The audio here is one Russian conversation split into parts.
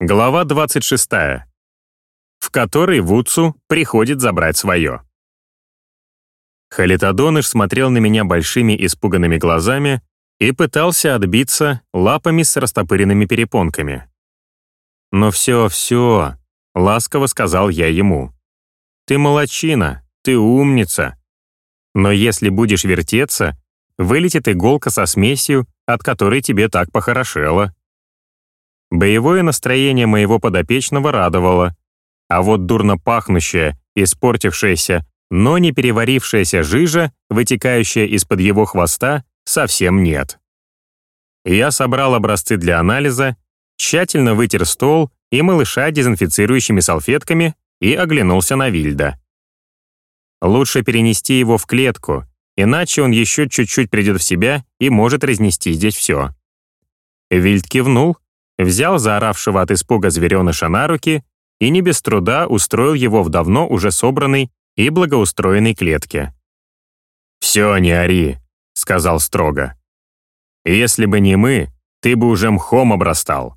Глава 26. В которой Вудсу приходит забрать свое. Халитодоныш смотрел на меня большими испуганными глазами и пытался отбиться лапами с растопыренными перепонками. «Ну все, все», — ласково сказал я ему. «Ты молочина, ты умница. Но если будешь вертеться, вылетит иголка со смесью, от которой тебе так похорошело». Боевое настроение моего подопечного радовало, а вот дурно пахнущая, испортившаяся, но не переварившаяся жижа, вытекающая из-под его хвоста, совсем нет. Я собрал образцы для анализа, тщательно вытер стол и малыша дезинфицирующими салфетками и оглянулся на Вильда. Лучше перенести его в клетку, иначе он еще чуть-чуть придет в себя и может разнести здесь все. Вильд кивнул, взял заоравшего от испуга звереныша на руки и не без труда устроил его в давно уже собранной и благоустроенной клетке. «Все, не ори», — сказал строго. «Если бы не мы, ты бы уже мхом обрастал».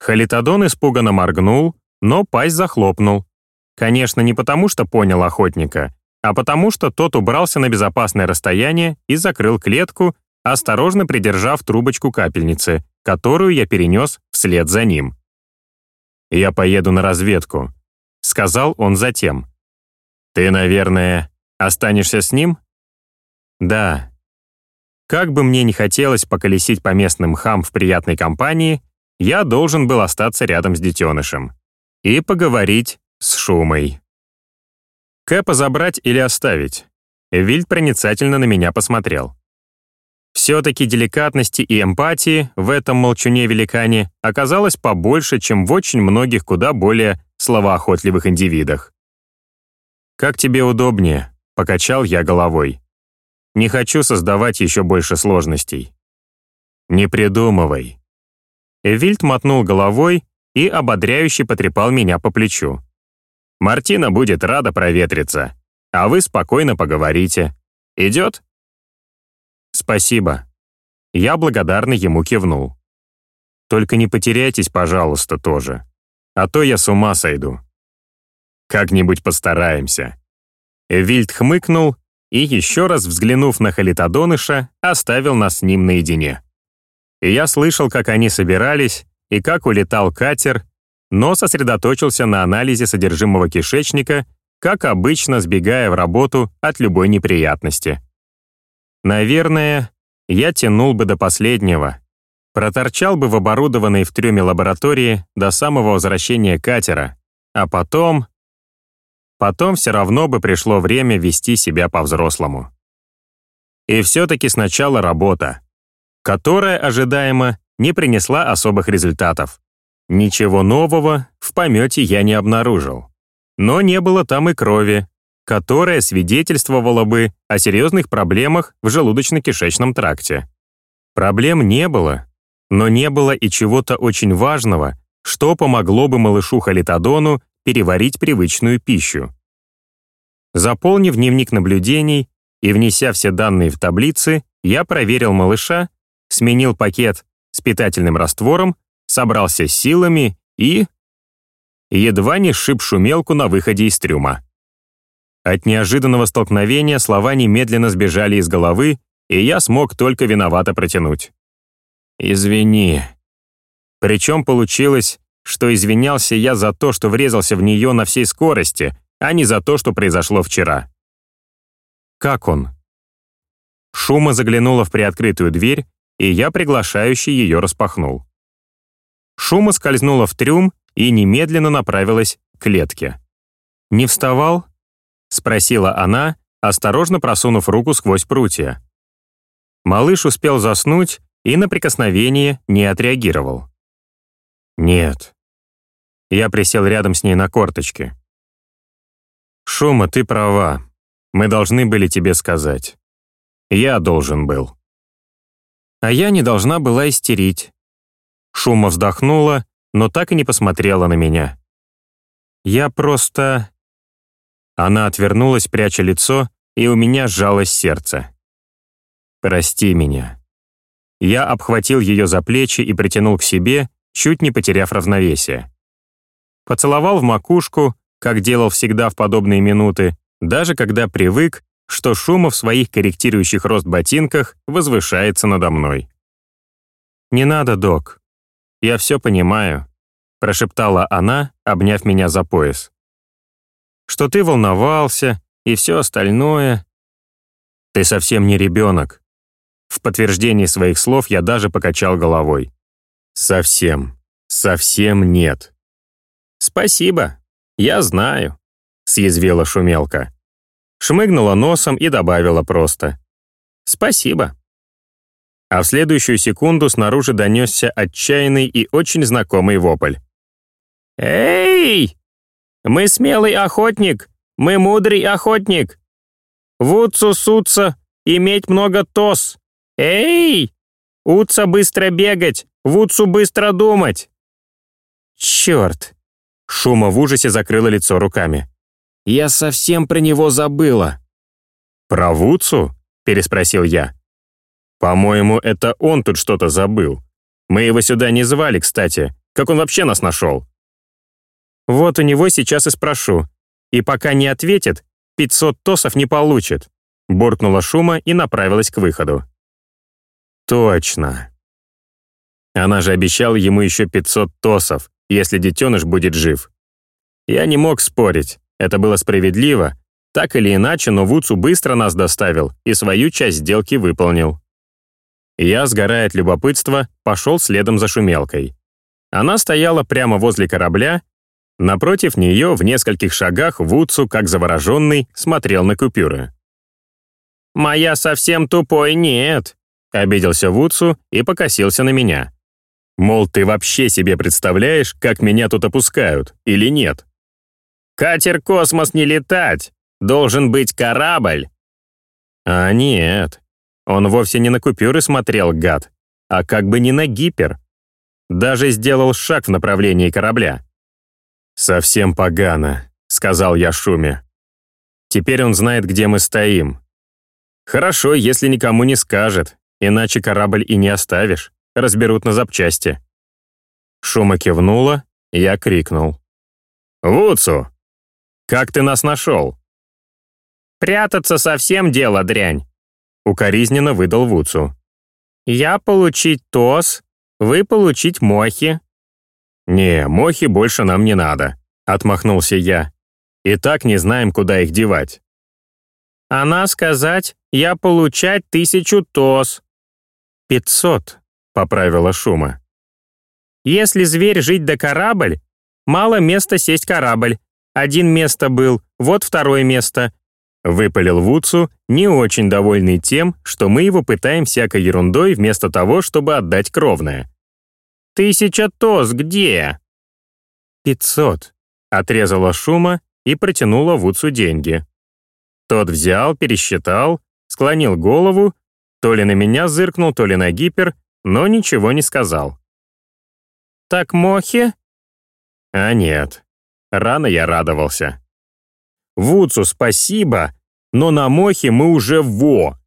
Халитодон испуганно моргнул, но пасть захлопнул. Конечно, не потому, что понял охотника, а потому, что тот убрался на безопасное расстояние и закрыл клетку, осторожно придержав трубочку капельницы, которую я перенес вслед за ним. «Я поеду на разведку», — сказал он затем. «Ты, наверное, останешься с ним?» «Да». Как бы мне ни хотелось поколесить по местным хам в приятной компании, я должен был остаться рядом с детенышем и поговорить с Шумой. Кэпа забрать или оставить? Вильд проницательно на меня посмотрел. Все-таки деликатности и эмпатии в этом молчуне-великане оказалось побольше, чем в очень многих куда более словоохотливых индивидах. «Как тебе удобнее», — покачал я головой. «Не хочу создавать еще больше сложностей». «Не придумывай». Эвильд мотнул головой и ободряюще потрепал меня по плечу. «Мартина будет рада проветриться, а вы спокойно поговорите. Идет?» «Спасибо». Я благодарно ему кивнул. «Только не потеряйтесь, пожалуйста, тоже. А то я с ума сойду». «Как-нибудь постараемся». Вильд хмыкнул и, еще раз взглянув на Халитодоныша, оставил нас с ним наедине. Я слышал, как они собирались и как улетал катер, но сосредоточился на анализе содержимого кишечника, как обычно сбегая в работу от любой неприятности. Наверное, я тянул бы до последнего. Проторчал бы в оборудованной в трюме лаборатории до самого возвращения катера, а потом... Потом все равно бы пришло время вести себя по-взрослому. И все-таки сначала работа, которая, ожидаемо, не принесла особых результатов. Ничего нового в помете я не обнаружил. Но не было там и крови, которая свидетельствовала бы о серьезных проблемах в желудочно-кишечном тракте. Проблем не было, но не было и чего-то очень важного, что помогло бы малышу Халитодону переварить привычную пищу. Заполнив дневник наблюдений и внеся все данные в таблицы, я проверил малыша, сменил пакет с питательным раствором, собрался силами и... Едва не сшиб шумелку на выходе из трюма. От неожиданного столкновения слова немедленно сбежали из головы, и я смог только виновато протянуть. «Извини». Причем получилось, что извинялся я за то, что врезался в нее на всей скорости, а не за то, что произошло вчера. «Как он?» Шума заглянула в приоткрытую дверь, и я приглашающий ее распахнул. Шума скользнула в трюм и немедленно направилась к клетке. Не вставал, — спросила она, осторожно просунув руку сквозь прутья. Малыш успел заснуть и на прикосновение не отреагировал. «Нет». Я присел рядом с ней на корточке. «Шума, ты права. Мы должны были тебе сказать. Я должен был». А я не должна была истерить. Шума вздохнула, но так и не посмотрела на меня. Я просто... Она отвернулась, пряча лицо, и у меня сжалось сердце. «Прости меня». Я обхватил ее за плечи и притянул к себе, чуть не потеряв равновесие. Поцеловал в макушку, как делал всегда в подобные минуты, даже когда привык, что Шума в своих корректирующих рост ботинках возвышается надо мной. «Не надо, док. Я все понимаю», — прошептала она, обняв меня за пояс. «Что ты волновался и все остальное...» «Ты совсем не ребенок». В подтверждении своих слов я даже покачал головой. «Совсем, совсем нет». «Спасибо, я знаю», — съязвила шумелка. Шмыгнула носом и добавила просто. «Спасибо». А в следующую секунду снаружи донесся отчаянный и очень знакомый вопль. «Эй! Мы смелый охотник! Мы мудрый охотник! Вуцу суца, иметь много тос! Эй! Уца быстро бегать, Вуцу быстро думать!» «Черт!» Шума в ужасе закрыла лицо руками. «Я совсем про него забыла». «Про Вуцу?» — переспросил я. «По-моему, это он тут что-то забыл. Мы его сюда не звали, кстати. Как он вообще нас нашел?» «Вот у него сейчас и спрошу. И пока не ответит, 500 тосов не получит», буркнула Шума и направилась к выходу. «Точно. Она же обещала ему еще 500 тосов, если детеныш будет жив. Я не мог спорить, это было справедливо. Так или иначе, но Вуцу быстро нас доставил и свою часть сделки выполнил. Я, сгорая от любопытства, пошел следом за шумелкой. Она стояла прямо возле корабля, напротив нее в нескольких шагах Вуцу, как завороженный, смотрел на купюры. «Моя совсем тупой нет», — обиделся Вуцу и покосился на меня. Мол, ты вообще себе представляешь, как меня тут опускают, или нет? Катер «Космос» не летать, должен быть корабль. А нет, он вовсе не на купюры смотрел, гад, а как бы не на гипер. Даже сделал шаг в направлении корабля. «Совсем погано», — сказал я Шуме. «Теперь он знает, где мы стоим. Хорошо, если никому не скажет, иначе корабль и не оставишь разберут на запчасти». Шума кивнула, я крикнул. «Вуцу, как ты нас нашел?» «Прятаться совсем дело, дрянь», — укоризненно выдал Вуцу. «Я получить ТОС, вы получить мохи». «Не, мохи больше нам не надо», — отмахнулся я. «И так не знаем, куда их девать». «Она сказать, я получать тысячу ТОС». «Пятьсот», поправила Шума. «Если зверь жить до корабль, мало места сесть корабль. Один место был, вот второе место». Выпалил Вудсу, не очень довольный тем, что мы его пытаем всякой ерундой вместо того, чтобы отдать кровное. «Тысяча тоз где?» «Пятьсот», — отрезала Шума и протянула Вудсу деньги. Тот взял, пересчитал, склонил голову, то ли на меня зыркнул, то ли на гипер, но ничего не сказал. «Так Мохи?» А нет, рано я радовался. «Вуцу, спасибо, но на Мохе мы уже во!»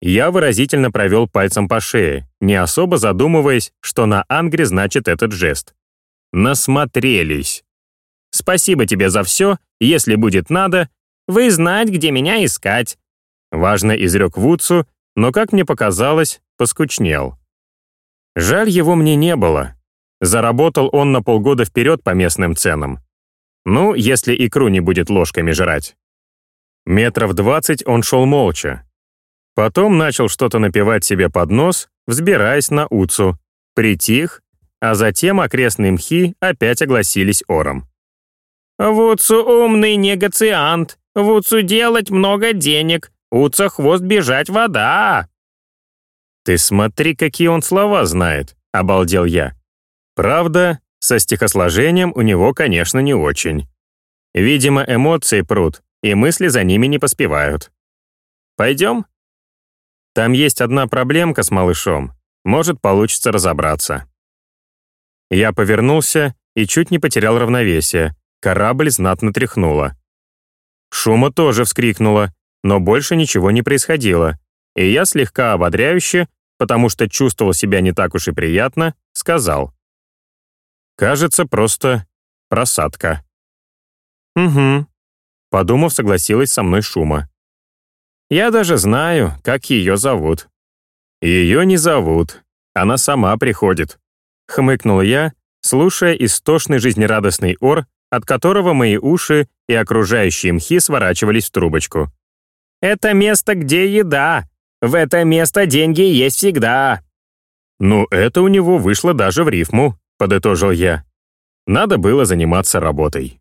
Я выразительно провел пальцем по шее, не особо задумываясь, что на ангре значит этот жест. Насмотрелись. «Спасибо тебе за все, если будет надо, вы знать, где меня искать», важно изрек Вуцу, но, как мне показалось, поскучнел. Жаль, его мне не было. Заработал он на полгода вперед по местным ценам. Ну, если икру не будет ложками жрать. Метров двадцать он шел молча. Потом начал что-то напевать себе под нос, взбираясь на Уцу. Притих, а затем окрестные мхи опять огласились ором. «Вуцу умный негациант, Вуцу делать много денег, Уца хвост бежать вода!» «Ты смотри, какие он слова знает», — обалдел я. Правда, со стихосложением у него, конечно, не очень. Видимо, эмоции прут, и мысли за ними не поспевают. Пойдем? Там есть одна проблемка с малышом. Может, получится разобраться. Я повернулся и чуть не потерял равновесие. Корабль знатно тряхнуло. Шума тоже вскрикнула, но больше ничего не происходило, и я слегка ободряюще потому что чувствовал себя не так уж и приятно, сказал. Кажется, просто просадка. Угу. Подумав, согласилась со мной Шума. Я даже знаю, как ее зовут. Ее не зовут, она сама приходит. Хмыкнул я, слушая истошный жизнерадостный ор, от которого мои уши и окружающие мхи сворачивались в трубочку. «Это место, где еда. В это место деньги есть всегда». «Ну, это у него вышло даже в рифму», — подытожил я. Надо было заниматься работой.